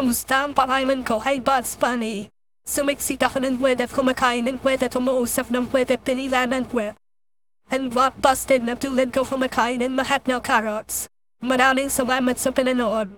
kamusta ang pakain ko? Hey, Bugs Bunny. Sumiksik ako ng women, kumakain ng pwede tumuusap ng pwede pinila ng pwede. And what busted na tulad ko kumakain ng lahat ng carrots. Maraming salamat sa pinanood.